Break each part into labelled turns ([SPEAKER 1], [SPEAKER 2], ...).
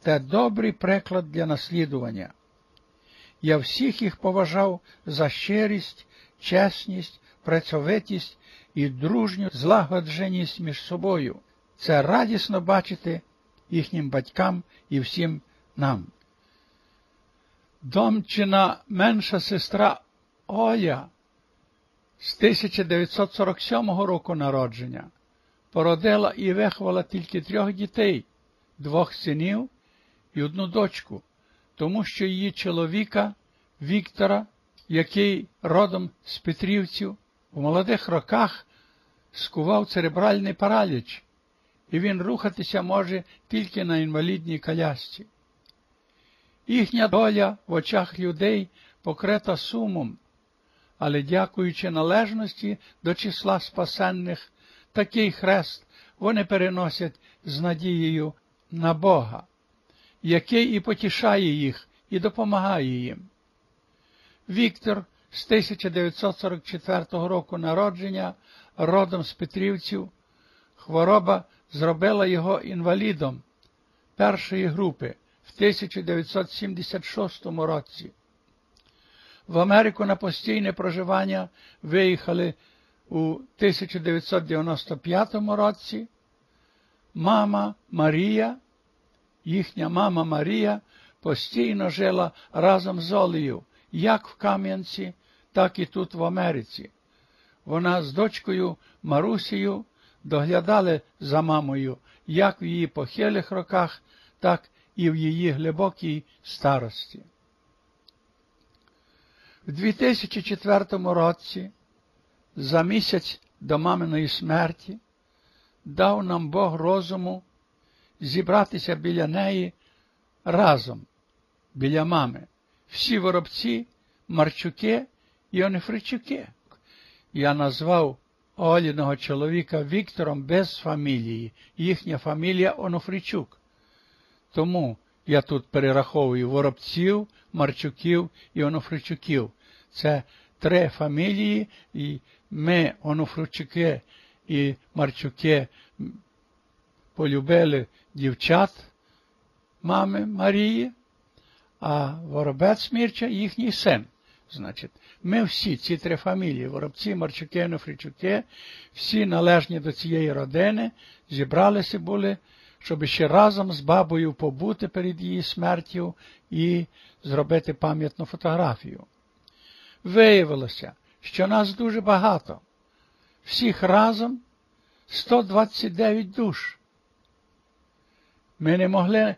[SPEAKER 1] це добрий приклад для наслідування. Я всіх їх поважав за щирість, чесність, працьовитість і дружню злагодженість між собою. Це радісно бачити їхнім батькам і всім нам. Домчина менша сестра Оля з 1947 року народження породила і виховала тільки трьох дітей, двох синів і одну дочку, тому що її чоловіка Віктора, який родом з Петрівців, у молодих роках скував церебральний параліч, і він рухатися може тільки на інвалідній колясці. Їхня доля в очах людей покрита сумом, але, дякуючи належності до числа спасенних, такий хрест вони переносять з надією на Бога, який і потішає їх, і допомагає їм. Віктор з 1944 року народження, родом з Петрівців, хвороба зробила його інвалідом першої групи в 1976 році. В Америку на постійне проживання виїхали у 1995 році. Мама Марія, їхня мама Марія постійно жила разом з Олею, як в Кам'янці, так і тут в Америці. Вона з дочкою Марусею доглядали за мамою як в її похилих роках, так і в її глибокій старості. В 2004 році, за місяць до маминої смерті, дав нам Бог розуму зібратися біля неї разом, біля мами, всі воробці, Марчуки і Онефричуки. Я назвав Оліного чоловіка Віктором без фамілії, їхня фамілія Онофричук. Тому я тут перераховую Воробців, Марчуків і Онофричуків. Це три фамілії, і ми, Онофричуки і Марчуки, полюбили дівчат мами Марії, а Воробець Мірча їхній син. Значить, ми всі, ці три фамілії, Воробці, Марчуки, Нофричуки, всі належні до цієї родини, зібралися були, щоб ще разом з бабою побути перед її смертю і зробити пам'ятну фотографію. Виявилося, що нас дуже багато, всіх разом 129 душ. Ми не могли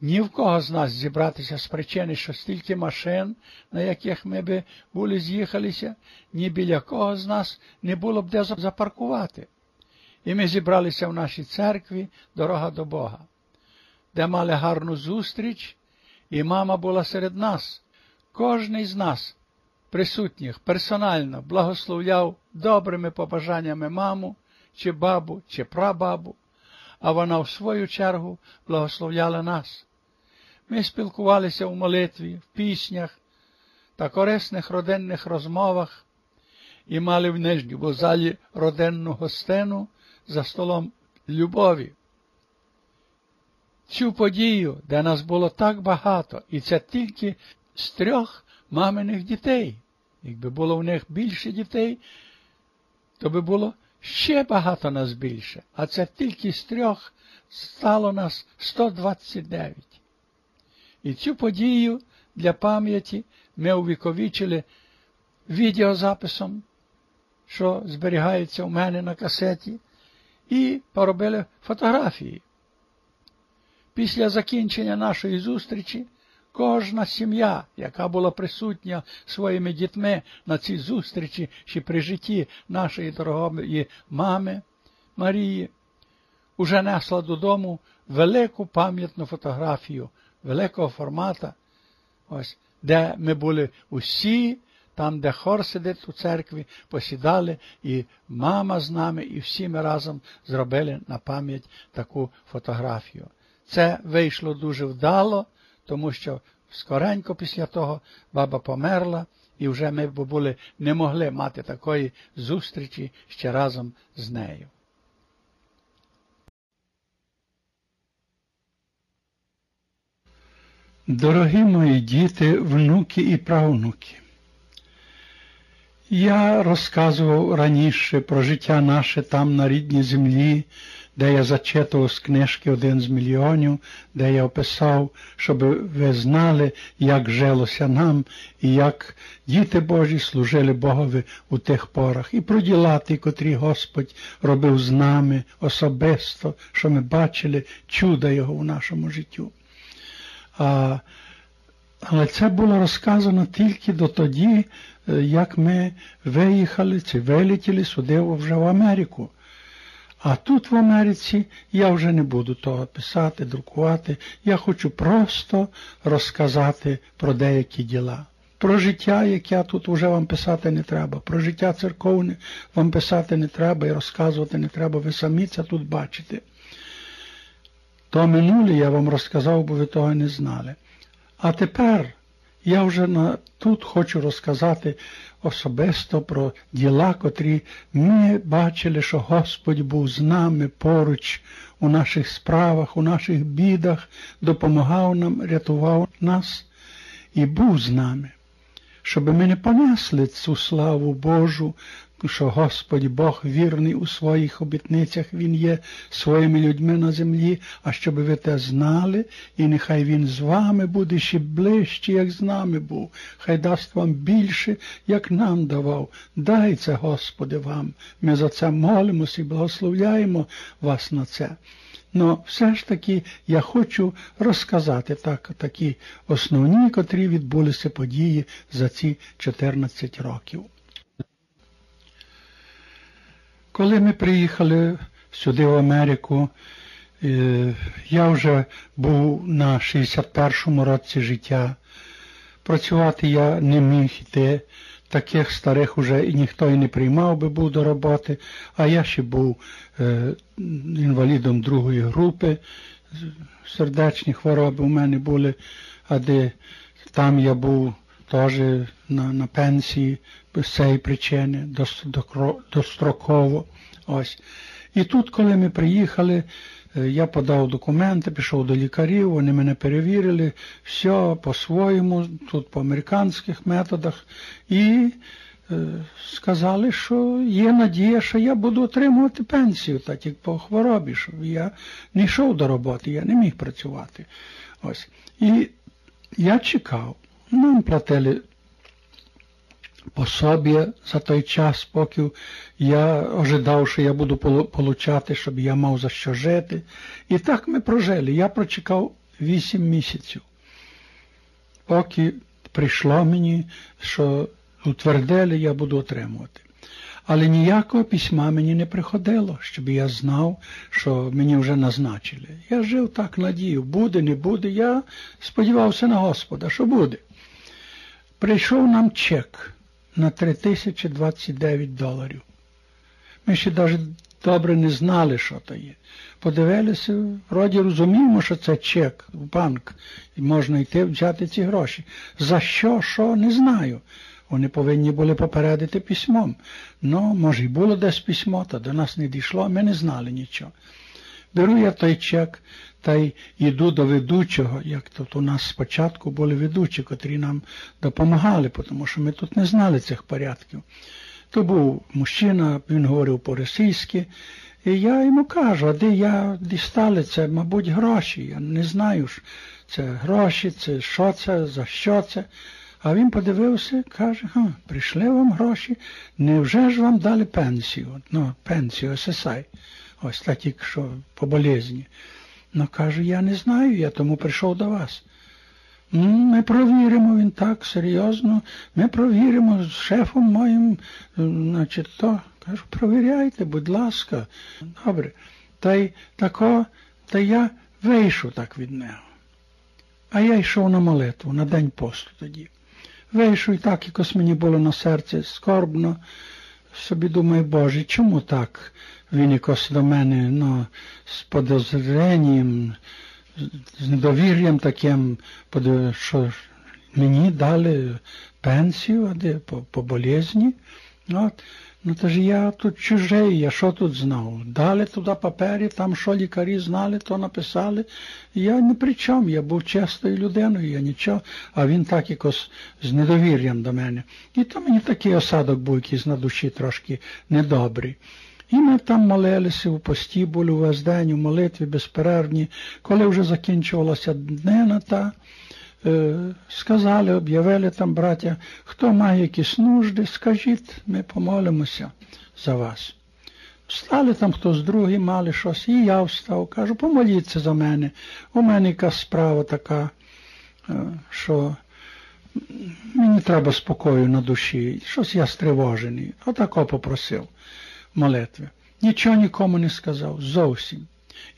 [SPEAKER 1] ні в кого з нас зібратися з причини, що стільки машин, на яких ми би були з'їхалися, ні біля кого з нас не було б де запаркувати. І ми зібралися в нашій церкві дорога до Бога, де мали гарну зустріч, і мама була серед нас. Кожний з нас, присутніх, персонально благословляв добрими побажаннями маму, чи бабу, чи прабабу, а вона в свою чергу благословляла нас. Ми спілкувалися в молитві, в піснях та корисних родинних розмовах і мали в нижньому залі родинну гостину за столом любові. Цю подію, де нас було так багато, і це тільки з трьох маминих дітей. Якби було в них більше дітей, то би було ще багато нас більше, а це тільки з трьох стало нас 129. І цю подію для пам'яті ми увіковічили відеозаписом, що зберігається у мене на касеті, і поробили фотографії. Після закінчення нашої зустрічі кожна сім'я, яка була присутня своїми дітьми на цій зустрічі чи при житті нашої дорогої мами Марії, уже несла додому велику пам'ятну фотографію великого формата, ось, де ми були усі, там, де хор сидить у церкві, посідали, і мама з нами, і всі ми разом зробили на пам'ять таку фотографію. Це вийшло дуже вдало, тому що скоренько після того баба померла, і вже ми б були не могли мати такої зустрічі ще разом з нею. Дорогі мої діти, внуки і правнуки, я розказував раніше про життя наше там на рідній землі, де я зачитував з книжки один з мільйонів, де я описав, щоб ви знали, як жилося нам і як діти Божі служили Богові у тих порах, і про діла ті, котрі Господь робив з нами особисто, що ми бачили чудо Його у нашому життю. А, Але це було розказано тільки до тоді, е, як ми виїхали чи вилетіли сюди вже в Америку. А тут в Америці я вже не буду того писати, друкувати. Я хочу просто розказати про деякі діла. Про життя, яке тут вже вам писати не треба. Про життя церковне вам писати не треба і розказувати не треба. Ви самі це тут бачите. То минуле я вам розказав, бо ви того не знали. А тепер я вже на, тут хочу розказати особисто про діла, котрі ми бачили, що Господь був з нами поруч у наших справах, у наших бідах, допомагав нам, рятував нас і був з нами, щоб ми не понесли цю славу Божу що Господь Бог вірний у своїх обітницях, Він є своїми людьми на землі, а щоб ви те знали, і нехай Він з вами буде ще ближче, як з нами був, хай дасть вам більше, як нам давав. Дай це, Господи, вам. Ми за це молимося і благословляємо вас на це. Ну, все ж таки я хочу розказати так, такі основні, котрі відбулися події за ці 14 років. Коли ми приїхали сюди в Америку, е, я вже був на 61-му році життя. Працювати я не міг йти, таких старих уже і ніхто і не приймав би був до роботи, а я ще був е, інвалідом другої групи, сердечні хвороби у мене були, а де? Там я був теж на на пенсії з цієї причини достроково. Ось. І тут, коли ми приїхали, е, я подав документи, пішов до лікарів, вони мене перевірили, все по-своєму, тут по американських методах, і е, сказали, що є надія, що я буду отримувати пенсію, так як по хворобі, що я не йшов до роботи, я не міг працювати. Ось. І я чекав. Нам платили пособі за той час, поки я ожидав, що я буду получати, щоб я мав за що жити. І так ми прожили. Я прочекав 8 місяців, поки прийшло мені, що утвердили, я буду отримувати. Але ніякого письма мені не приходило, щоб я знав, що мені вже назначили. Я жив так, надію, буде, не буде. Я сподівався на Господа, що буде. Прийшов нам чек на 3029 доларів. Ми ще навіть добре не знали, що то є. Подивилися, вроді розуміємо, що це чек в банк, і можна йти взяти ці гроші. За що, що, не знаю. Вони повинні були попередити письмом. Ну, може, і було десь письмо, то до нас не дійшло, ми не знали нічого. Беру я той чек та й йду до ведучого, як тут у нас спочатку були ведучі, котрі нам допомагали, тому що ми тут не знали цих порядків. То був мужчина, він говорив по-російськи, і я йому кажу, а де я дістали це, мабуть, гроші. Я не знаю, це гроші, це що це, за що це. А він подивився каже, ха, прийшли вам гроші, невже ж вам дали пенсію? Ну, пенсію ССА. Ось так, що по болезні. Ну, каже, я не знаю, я тому прийшов до вас. Ми провіримо, він так серйозно, ми провіримо з шефом моїм, значить, то. Кажу, провіряйте, будь ласка. Добре. Та й тако, та я вийшов так від нього. А я йшов на молитву, на день посту тоді. Вийшов і так, якось мені було на серці скорбно. Собі думаю, Боже, чому так? Якось до мене ну, з подозренням, з недовір'ям таким, що мені дали пенсію по, по болезні. От. Ну то ж я тут чужий, я що тут знав? Дали туди папері, там що лікарі знали, то написали. Я не при чому, я був чесною людиною, я нічого, а він так якось з недовір'ям до мене. І то мені такий осадок був якийсь на душі трошки недобрий. І ми там молилися у пості, були весь день, у молитві безперервні. Коли вже закінчувалася днина та, е, сказали, об'явили там, браття, хто має якісь нужди, скажіть, ми помолимося за вас. Встали там хтось другий, мали щось, і я встав, кажу, помоліться за мене. У мене якась справа така, е, що мені треба спокою на душі, щось я стривожений. Отако попросив молитви. Нічого нікому не сказав, зовсім.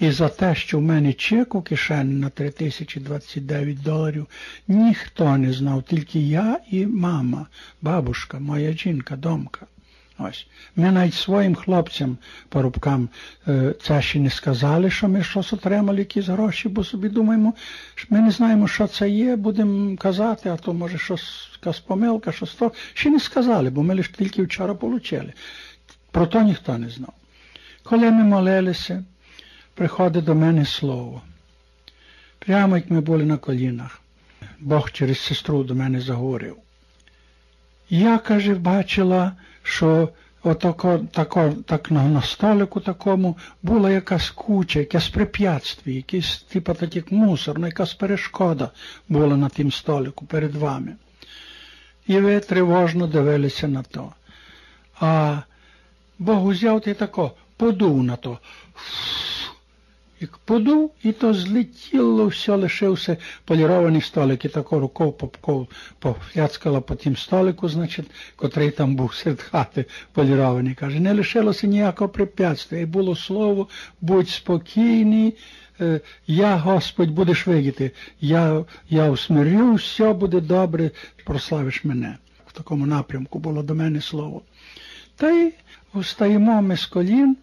[SPEAKER 1] І за те, що в мене чек у кишені на 3029 доларів, ніхто не знав, тільки я і мама, бабушка, моя жінка, домка. Ось. Ми навіть своїм хлопцям, порубкам, е, це ще не сказали, що ми щось отримали, якісь гроші, бо собі думаємо, що ми не знаємо, що це є, будемо казати, а то може щось якась помилка, щось то. Ще не сказали, бо ми лише тільки вчора отримали. Про то ніхто не знав. Коли ми молилися, приходить до мене слово. Прямо як ми були на колінах, Бог через сестру до мене заговорив. Я, каже, бачила, що отако, тако, так на, на столику такому була якась куча, якесь препятствие, якийсь типу так як мусор, ну, якась перешкода була на тим столику перед вами. І ви тривожно дивилися на то. А Бог узяв ти тако, подув на то. Як подув, і то злетіло, все лишився полірований столик, і тако рукою попков пофляцкала по тім столику, значить, котрий там був серед хати полірований. Каже, не лишилося ніякого препятствия. І було слово, будь спокійний, я, Господь, будеш видіти, я я усмирю, все буде добре, прославиш мене. В такому напрямку було до мене слово. Та й Устаємо ми з колін.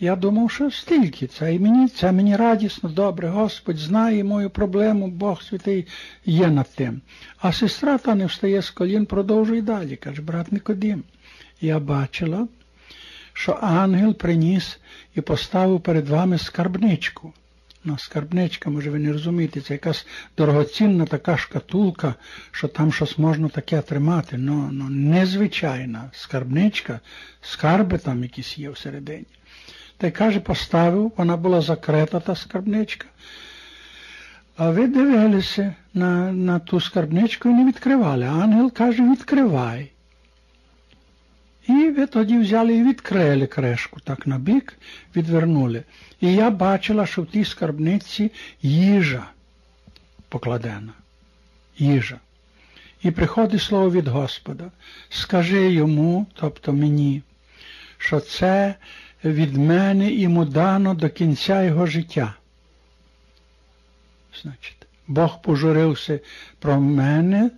[SPEAKER 1] Я думав, що стільки це і мені, це мені радісно, добре, Господь знає мою проблему, Бог святий є над тим. А сестра та не встає з колін, продовжує далі. Каже, брат Никодим. Я бачила, що ангел приніс і поставив перед вами скарбничку. Ну, скарбничка, може ви не розумієте, це якась дорогоцінна така шкатулка, що там щось можна таке тримати. Ну, ну незвичайна скарбничка, скарби там якісь є всередині. Та й каже, поставив, вона була закрита, та скарбничка. А ви дивилися на на ту скарбничку і не відкривали. А Ангел каже, відкривай. І ви тоді взяли і відкрили кришку, так на бік, відвернули. І я бачила, що в тій скарбниці їжа покладена. Їжа. І приходить слово від Господа. Скажи йому, тобто мені, що це від мене йому дано до кінця його життя. Значить, Бог пожурився про мене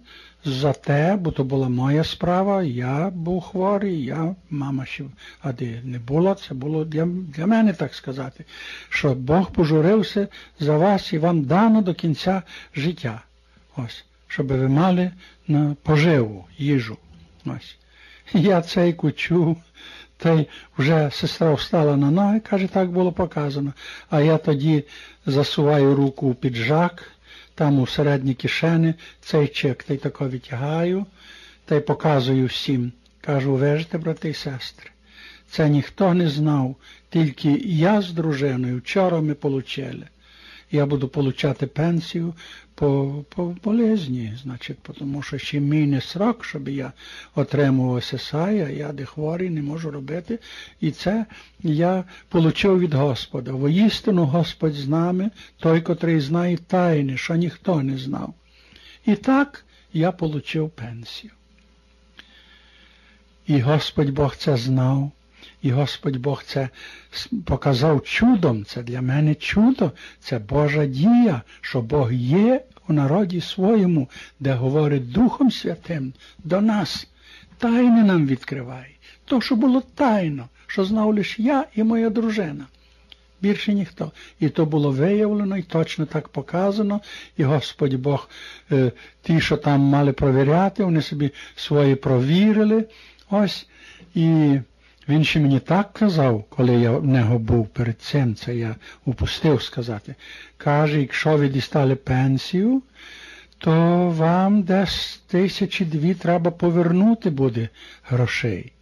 [SPEAKER 1] за те, бо то була моя справа, я був хворий, я, мама ще а де не була, це було для для мене, так сказати, що Бог пожурився за вас і вам дано до кінця життя. Ось, щоб ви мали на поживу, їжу. Ось. Я цей кучу, та й вже сестра встала на ноги, каже, так було показано. А я тоді засуваю руку у піджак там у середній кишені цей чек та й тако витягаю та й показую всім. Кажу, вежте, брати і сестри. Це ніхто не знав, тільки я з дружиною вчора ми получили я буду получати пенсію по по болезні, значить, тому що ще мій не срок, щоб я отримував ССА, я де хворий, не можу робити. І це я получив від Господа. Воістину Господь з нами, той, котрий знає тайни, що ніхто не знав. І так я получив пенсію. І Господь Бог це знав. І Господь Бог це показав чудом. Це для мене чудо, це Божа дія, що Бог є у народі своєму, де говорить Духом Святим до нас. Тайне нам відкриває. То, що було тайно, що знав лише я і моя дружина. Більше ніхто. І то було виявлено, і точно так показано. І Господь Бог, е, ті, що там мали провіряти, вони собі свої провірили. Ось
[SPEAKER 2] І він ще мені так казав, коли я в нього був перед цим, це я упустив сказати. Каже, якщо ви дістали пенсію, то вам десь тисячі дві треба повернути буде грошей.